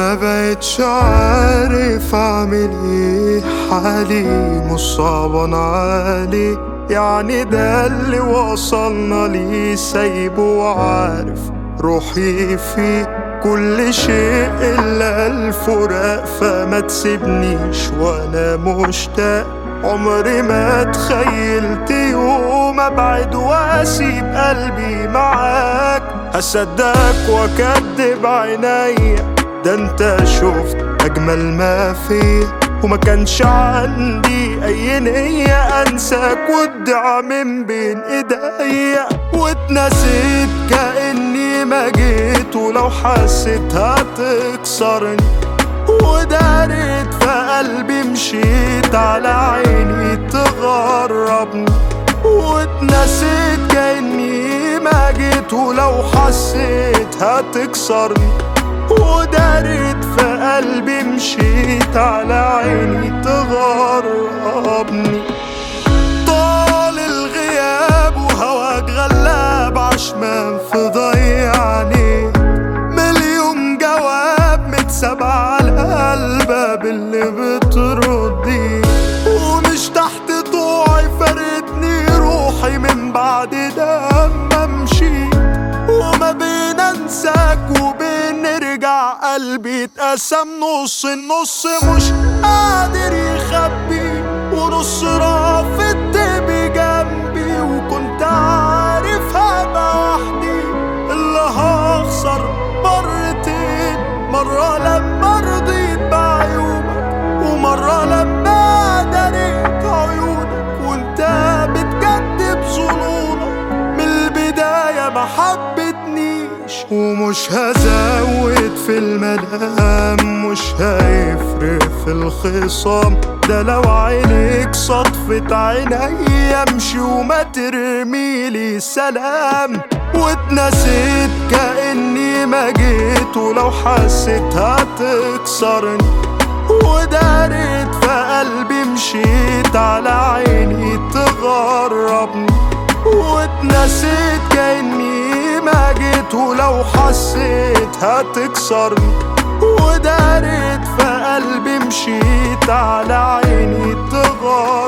ما بقتش عارف أعمل إيه. حالي مش صعبان علي يعني ده اللي وصلنا ليه. سايبه وعارف روحي فيه. كل شيء إلا الفراق. فما تسيبنيش وأنا مشتاق. عمري ما تخيلت يوم أبعد وأسيب قلبي معاك. هصدقك وأكدب عينيا. ده انت شفت أجمل ما فيا وما كانش عندي أي نية أنساك وادعى من بين إيديا. واتنسيت كأني ما جيت ولو حسيت هتكسرني. ودارت في قلبي مشيت على عيني تغربني. واتنسيت كأني ما جيت ولو حسيت هتكسرني. ودارت في قلبي مشيت على عيني تغربني طال الغياب وهواك غلاب عشمان في ضيعني. مليون جواب متسابع على الباب اللي بتردي. ومش تحت طوعي فردني روحي من بعد لما مشيت وما بين انساك وبين قلبي اتقسم نص النص مش قادر ومش هزود في الملام مش هيفرق في الخصام. ده لو عينيك صدفة عيني امشي وما ترميلي سلام. واتنسيت كأني ما جيت ولو حسيت هتكسرني. ودارت في قلبي مشيت على عيني تغربني. واتنسيت كأني جيت ولو حسيت هتكسرني ودارت في قلبي مشيت على عيني تغربني